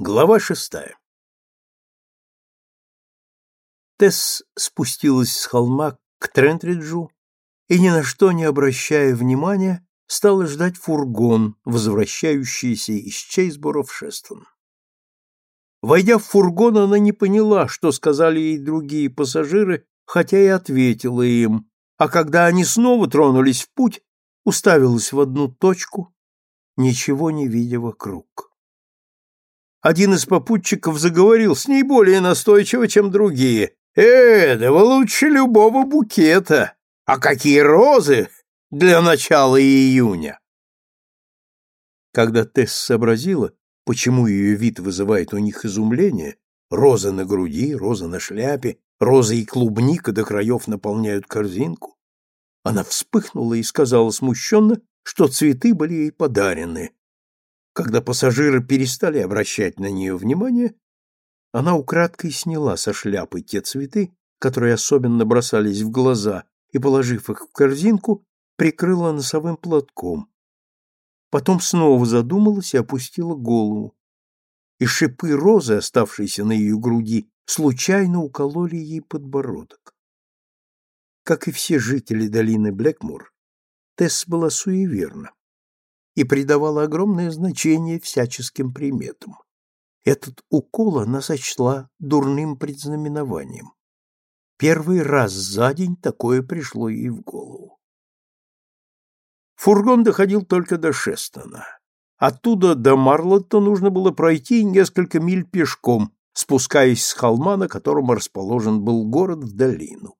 Глава шестая Тесс спустилась с холма к Трентриджу и, ни на что не обращая внимания, стала ждать фургон, возвращающийся из Чейсбора в Шестон. Войдя в фургон, она не поняла, что сказали ей другие пассажиры, хотя и ответила им, а когда они снова тронулись в путь, уставилась в одну точку, ничего не видя вокруг. Один из попутчиков заговорил с ней более настойчиво, чем другие. «Э, да вы лучше любого букета! А какие розы для начала июня!» Когда Тесс сообразила, почему ее вид вызывает у них изумление, роза на груди, роза на шляпе, роза и клубника до краев наполняют корзинку, она вспыхнула и сказала смущенно, что цветы были ей подарены, когда пассажиры перестали обращать на нее внимание, она украдкой сняла со шляпы те цветы, которые особенно бросались в глаза, и, положив их в корзинку, прикрыла носовым платком. Потом снова задумалась и опустила голову. И шипы розы, оставшиеся на ее груди, случайно укололи ей подбородок. Как и все жители долины Блэкмур, Тесс была суеверна и придавала огромное значение всяческим приметам. Этот укол она сочла дурным предзнаменованием. Первый раз за день такое пришло ей в голову. Фургон доходил только до Шестона. Оттуда до Марлотта нужно было пройти несколько миль пешком, спускаясь с холма, на котором расположен был город, в долину.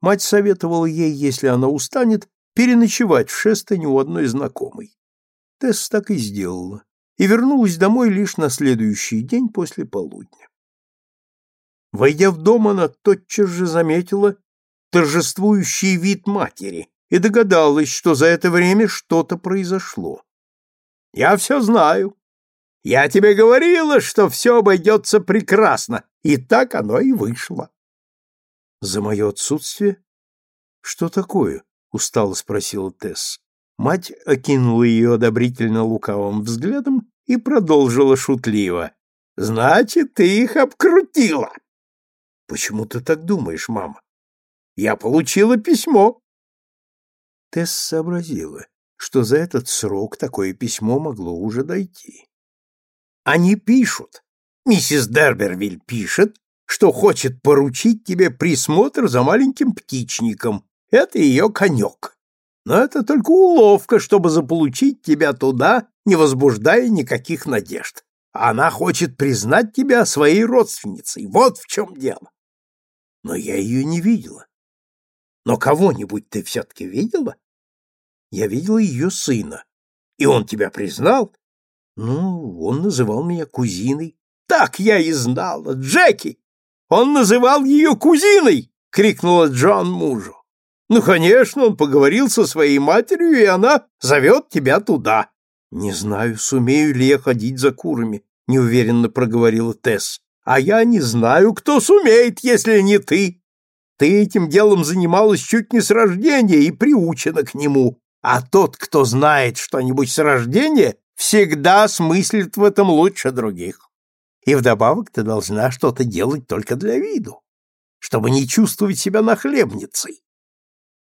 Мать советовала ей, если она устанет, переночевать в Шестоне у одной знакомой. Тесс так и сделала и вернулась домой лишь на следующий день после полудня. Войдя в дом, она тотчас же заметила торжествующий вид матери и догадалась, что за это время что-то произошло. «Я все знаю. Я тебе говорила, что все обойдется прекрасно, и так оно и вышло». «За мое отсутствие? Что такое?» — устало спросила Тесс. Мать окинула ее одобрительно лукавым взглядом и продолжила шутливо. «Значит, ты их обкрутила!» «Почему ты так думаешь, мама?» «Я получила письмо!» Тесс сообразила, что за этот срок такое письмо могло уже дойти. «Они пишут. Миссис Дербервиль пишет, что хочет поручить тебе присмотр за маленьким птичником. Это ее конек но это только уловка, чтобы заполучить тебя туда, не возбуждая никаких надежд. Она хочет признать тебя своей родственницей. Вот в чем дело. Но я ее не видела. Но кого-нибудь ты все-таки видела? Я видела ее сына. И он тебя признал? Ну, он называл меня кузиной. Так я и знала, Джеки! Он называл ее кузиной! — крикнула Джон мужу. Ну, конечно, он поговорил со своей матерью, и она зовет тебя туда. Не знаю, сумею ли я ходить за курами, неуверенно проговорила Тесс. А я не знаю, кто сумеет, если не ты. Ты этим делом занималась чуть не с рождения и приучена к нему. А тот, кто знает что-нибудь с рождения, всегда смыслит в этом лучше других. И вдобавок ты должна что-то делать только для виду, чтобы не чувствовать себя нахлебницей.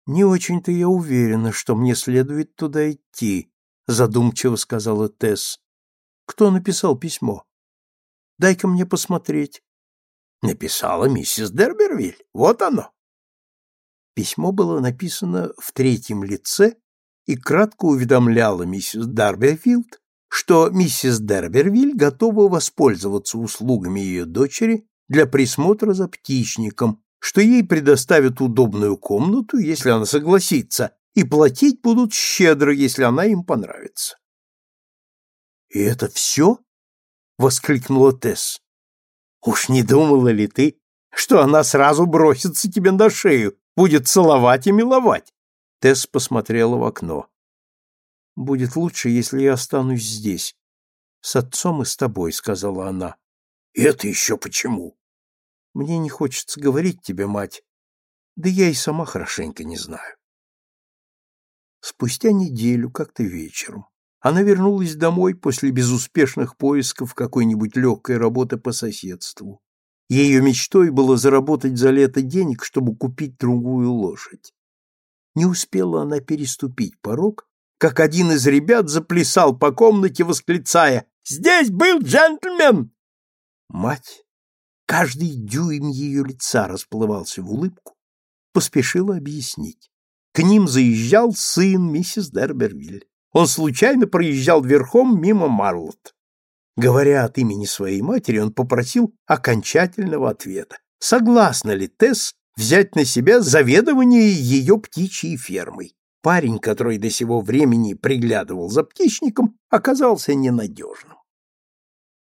Не очень-то я уверена, что мне следует туда идти, задумчиво сказала Тесс. Кто написал письмо? Дай-ка мне посмотреть. Написала миссис Дербервиль. Вот оно. Письмо было написано в третьем лице и кратко уведомляло миссис Дарберфилд, что миссис Дербервиль готова воспользоваться услугами ее дочери для присмотра за птичником, что ей предоставят удобную комнату, если она согласится, и платить будут щедро, если она им понравится. «И это все?» — воскликнула Тесс. «Уж не думала ли ты, что она сразу бросится тебе на шею, будет целовать и миловать?» Тесс посмотрела в окно. «Будет лучше, если я останусь здесь. С отцом и с тобой», — сказала она. «Это еще почему?» Мне не хочется говорить тебе, мать, да я и сама хорошенько не знаю. Спустя неделю, как-то вечером, Она вернулась домой после безуспешных поисков какой-нибудь легкой работы по соседству. Ее мечтой было заработать за лето денег, чтобы купить другую лошадь. Не успела она переступить порог, как один из ребят заплясал по комнате, восклицая «Здесь был джентльмен!» Мать, каждый дюйм ее лица расплывался в улыбку, поспешила объяснить. К ним заезжал сын миссис Дербервиль. Он случайно проезжал верхом мимо Марлот. Говоря от имени своей матери, он попросил окончательного ответа. Согласна ли Тесс взять на себя заведование ее птичьей фермой? Парень, который до сего времени приглядывал за птичником, оказался ненадежным.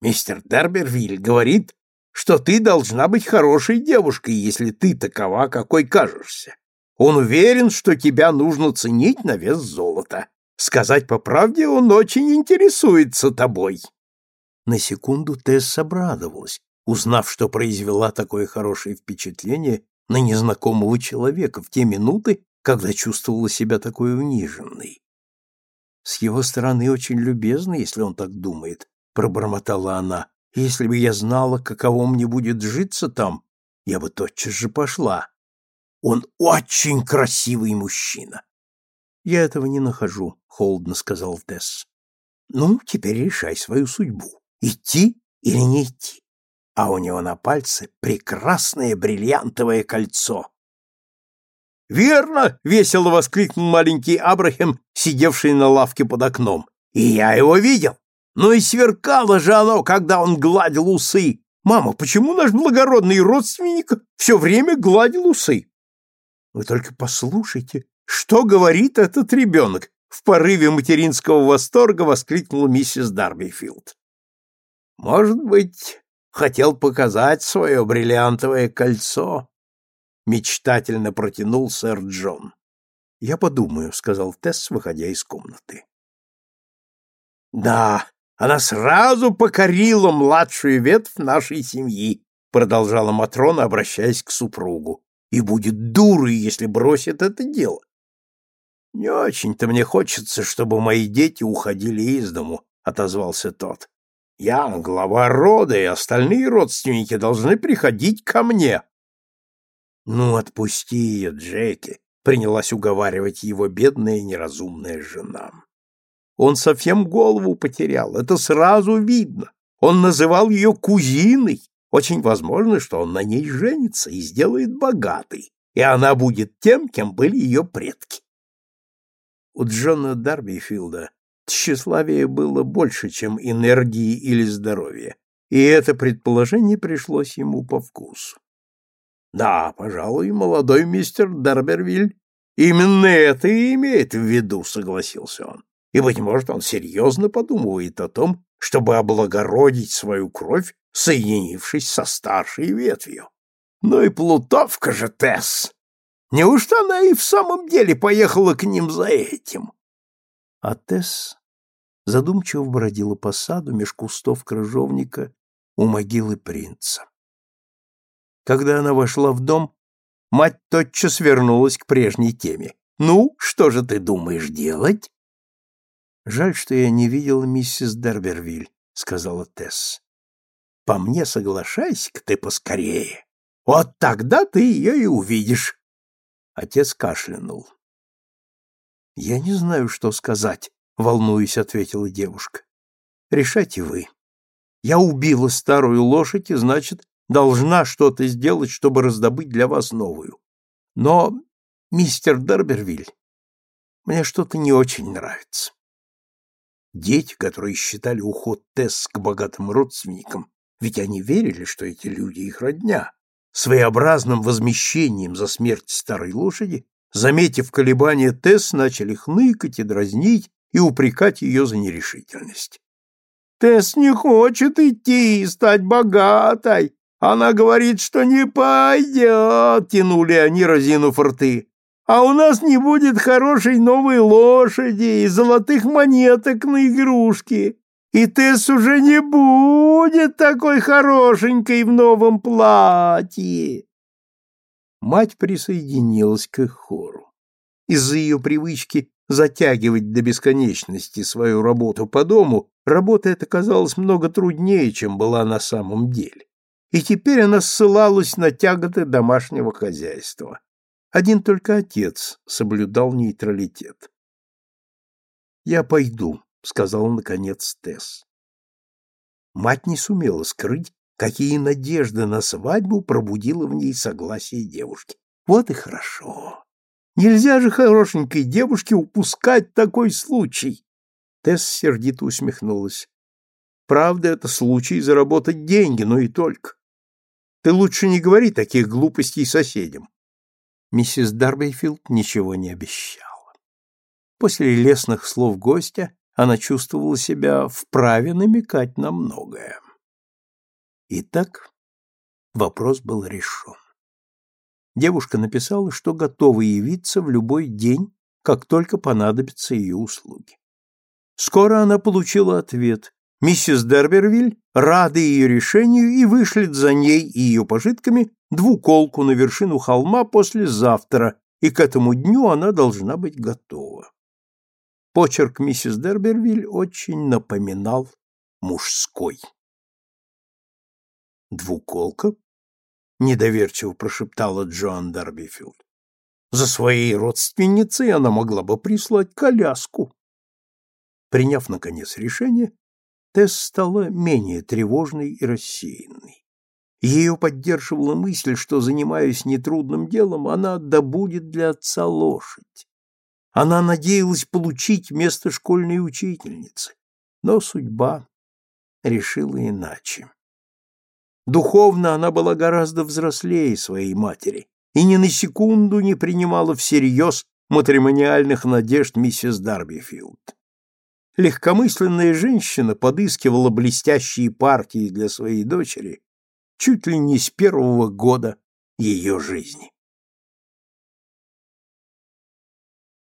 «Мистер Дербервиль говорит, что ты должна быть хорошей девушкой, если ты такова, какой кажешься. Он уверен, что тебя нужно ценить на вес золота. Сказать по правде, он очень интересуется тобой. На секунду Тесс обрадовалась, узнав, что произвела такое хорошее впечатление на незнакомого человека в те минуты, когда чувствовала себя такой униженной. С его стороны очень любезно, если он так думает, пробормотала она. Если бы я знала, каково мне будет житься там, я бы тотчас же пошла. Он очень красивый мужчина. Я этого не нахожу, холодно сказал Тесс. Ну, теперь решай свою судьбу. Идти или не идти? А у него на пальце прекрасное бриллиантовое кольцо. «Верно!» — весело воскликнул маленький Абрахам, сидевший на лавке под окном. «И я его видел! Ну и сверкало же оно, когда он гладил усы! Мама, почему наш благородный родственник все время гладил усы?» Вы только послушайте, что говорит этот ребенок, в порыве материнского восторга воскликнула миссис Дарбифилд. Может быть, хотел показать свое бриллиантовое кольцо? Мечтательно протянул сэр Джон. Я подумаю, сказал Тесс, выходя из комнаты. Да, она сразу покорила младшую ветвь нашей семьи, продолжала Матрона, обращаясь к супругу и будет дурой, если бросит это дело. Не очень-то мне хочется, чтобы мои дети уходили из дому, отозвался тот. Я глава рода, и остальные родственники должны приходить ко мне. Ну, отпусти ее, Джеки, принялась уговаривать его бедная неразумная жена. Он совсем голову потерял, это сразу видно. Он называл ее кузиной, очень возможно, что он на ней женится и сделает богатой, и она будет тем, кем были ее предки. У Джона Дарбифилда тщеславие было больше, чем энергии или здоровья, и это предположение пришлось ему по вкусу. Да, пожалуй, молодой мистер Дарбервиль именно это и имеет в виду, согласился он. И, быть может, он серьезно подумывает о том, чтобы облагородить свою кровь соединившись со старшей ветвью. Ну и плутовка же Тесс! Неужто она и в самом деле поехала к ним за этим? А Тесс задумчиво бродила по саду меж кустов крыжовника у могилы принца. Когда она вошла в дом, мать тотчас вернулась к прежней теме. «Ну, что же ты думаешь делать?» «Жаль, что я не видела миссис Дербервиль», — сказала Тесс. По мне соглашайся-ка ты поскорее. Вот тогда ты ее и увидишь. Отец кашлянул. Я не знаю, что сказать, волнуясь, ответила девушка. Решайте вы. Я убила старую лошадь и, значит, должна что-то сделать, чтобы раздобыть для вас новую. Но, мистер Дербервиль, мне что-то не очень нравится. Дети, которые считали уход Тесс к богатым родственникам ведь они верили, что эти люди их родня. Своеобразным возмещением за смерть старой лошади, заметив колебания Тесс, начали хныкать и дразнить и упрекать ее за нерешительность. «Тесс не хочет идти и стать богатой. Она говорит, что не пойдет», — тянули они, разинув рты. «А у нас не будет хорошей новой лошади и золотых монеток на игрушки и Тесс уже не будет такой хорошенькой в новом платье. Мать присоединилась к их хору. Из-за ее привычки затягивать до бесконечности свою работу по дому, работа эта казалась много труднее, чем была на самом деле. И теперь она ссылалась на тяготы домашнего хозяйства. Один только отец соблюдал нейтралитет. «Я пойду», — сказал наконец Тесс. Мать не сумела скрыть, какие надежды на свадьбу пробудило в ней согласие девушки. Вот и хорошо. Нельзя же хорошенькой девушке упускать такой случай. Тесс сердито усмехнулась. Правда, это случай заработать деньги, но и только. Ты лучше не говори таких глупостей соседям. Миссис Дарбейфилд ничего не обещала. После лестных слов гостя она чувствовала себя вправе намекать на многое. Итак, вопрос был решен. Девушка написала, что готова явиться в любой день, как только понадобятся ее услуги. Скоро она получила ответ. Миссис Дербервиль рада ее решению и вышлет за ней и ее пожитками двуколку на вершину холма послезавтра, и к этому дню она должна быть готова. Почерк миссис Дербервиль очень напоминал мужской. «Двуколка?» — недоверчиво прошептала Джоан Дарбифилд. «За своей родственницей она могла бы прислать коляску». Приняв, наконец, решение, Тесс стала менее тревожной и рассеянной. Ее поддерживала мысль, что, занимаясь нетрудным делом, она добудет для отца лошадь. Она надеялась получить место школьной учительницы, но судьба решила иначе. Духовно она была гораздо взрослее своей матери и ни на секунду не принимала всерьез матримониальных надежд миссис Дарбифилд. Легкомысленная женщина подыскивала блестящие партии для своей дочери чуть ли не с первого года ее жизни.